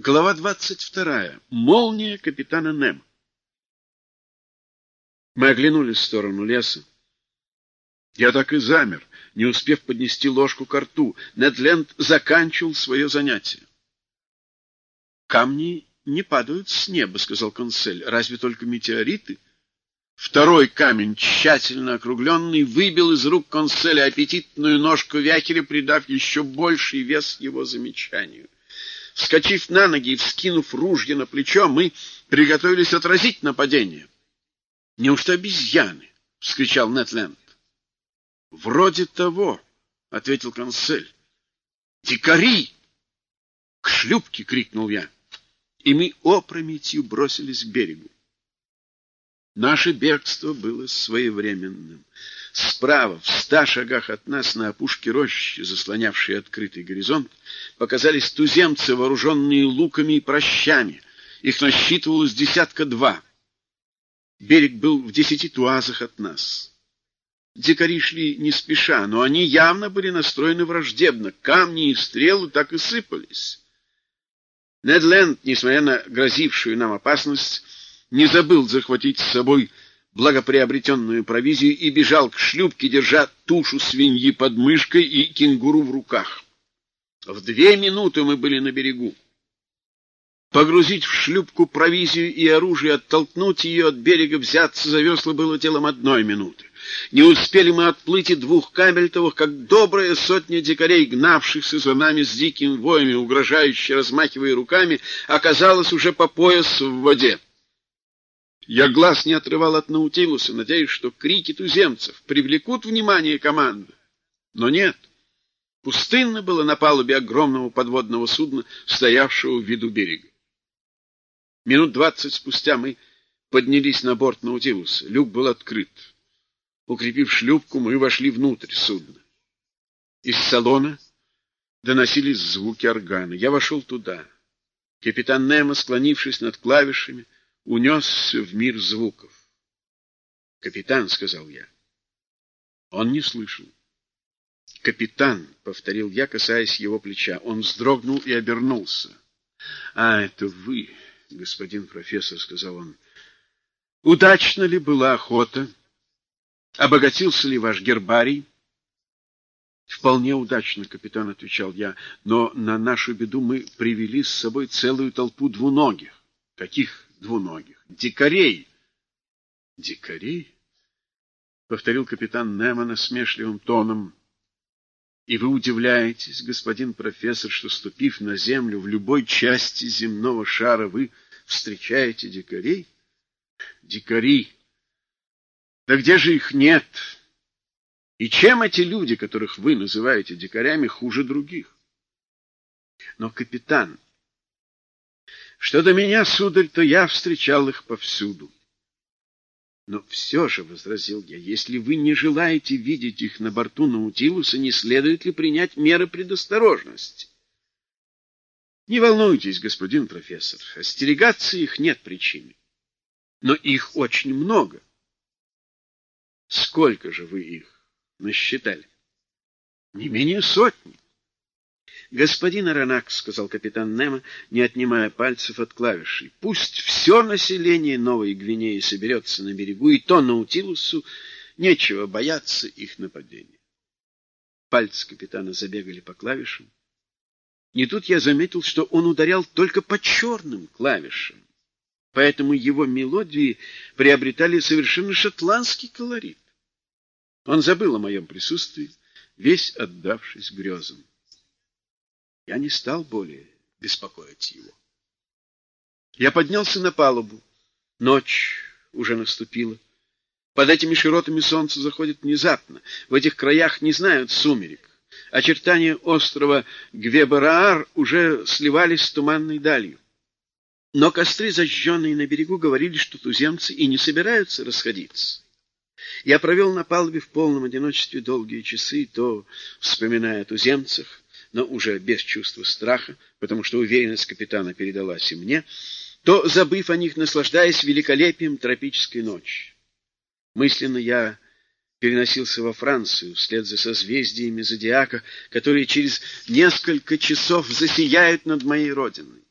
Глава двадцать вторая. Молния капитана Нем. Мы оглянулись в сторону леса. Я так и замер, не успев поднести ложку к рту. Недленд заканчивал свое занятие. «Камни не падают с неба», — сказал консель. «Разве только метеориты?» Второй камень, тщательно округленный, выбил из рук конселя аппетитную ножку вякеля, придав еще больший вес его замечанию. Вскочив на ноги и вскинув ружье на плечо, мы приготовились отразить нападение. — Неужто обезьяны? — вскричал Нетленд. — Вроде того, — ответил консель. — Дикари! — К шлюпке! — крикнул я. И мы опрометью бросились к берегу. Наше бегство было своевременным. Справа, в ста шагах от нас, на опушке рощи, заслонявшей открытый горизонт, показались туземцы, вооруженные луками и прощами. Их насчитывалось десятка два. Берег был в десяти туазах от нас. Дикари шли не спеша, но они явно были настроены враждебно. Камни и стрелы так и сыпались. Недленд, несмотря на грозившую нам опасность, не забыл захватить с собой благоприобретенную провизию и бежал к шлюпке, держа тушу свиньи под мышкой и кенгуру в руках. В две минуты мы были на берегу. Погрузить в шлюпку провизию и оружие, оттолкнуть ее от берега, взяться за весла было делом одной минуты. Не успели мы отплыть и двух камельтовых, как добрая сотня дикарей, гнавшихся за нами с диким воями, угрожающе размахивая руками, оказалась уже по пояс в воде. Я глаз не отрывал от Наутилуса, надеясь, что крики туземцев привлекут внимание команды. Но нет. Пустынно было на палубе огромного подводного судна, стоявшего в виду берега. Минут двадцать спустя мы поднялись на борт Наутилуса. Люк был открыт. Укрепив шлюпку, мы вошли внутрь судна. Из салона доносились звуки органа. Я вошел туда. Капитан Немо, склонившись над клавишами, унесся в мир звуков. «Капитан», — сказал я. Он не слышал. «Капитан», — повторил я, касаясь его плеча. Он вздрогнул и обернулся. «А, это вы, господин профессор», — сказал он. «Удачно ли была охота? Обогатился ли ваш гербарий?» «Вполне удачно, капитан», — отвечал я, — «но на нашу беду мы привели с собой целую толпу двуногих». «Каких двуногих. Дикарей. Дикарей? Повторил капитан Немо насмешливым тоном. И вы удивляетесь, господин профессор, что, ступив на землю в любой части земного шара, вы встречаете дикарей? Дикари. Да где же их нет? И чем эти люди, которых вы называете дикарями, хуже других? Но, капитан, что до меня, сударь, то я встречал их повсюду. Но все же, — возразил я, — если вы не желаете видеть их на борту Наутилуса, не следует ли принять меры предосторожности? Не волнуйтесь, господин профессор, остерегаться их нет причины. Но их очень много. Сколько же вы их насчитали? Не менее сотни. «Господин Аронак», — сказал капитан Немо, не отнимая пальцев от клавишей, — «пусть все население Новой Гвинеи соберется на берегу, и то Наутилусу нечего бояться их нападения». Пальцы капитана забегали по клавишам. И тут я заметил, что он ударял только по черным клавишам, поэтому его мелодии приобретали совершенно шотландский колорит. Он забыл о моем присутствии, весь отдавшись грезам. Я не стал более беспокоить его. Я поднялся на палубу. Ночь уже наступила. Под этими широтами солнце заходит внезапно. В этих краях не знают сумерек. Очертания острова Гвебараар уже сливались с туманной далью. Но костры, зажженные на берегу, говорили, что туземцы и не собираются расходиться. Я провел на палубе в полном одиночестве долгие часы, то вспоминая о туземцах, но уже без чувства страха, потому что уверенность капитана передалась и мне, то, забыв о них, наслаждаясь великолепием тропической ночи. Мысленно я переносился во Францию вслед за созвездиями зодиака, которые через несколько часов засияют над моей родиной.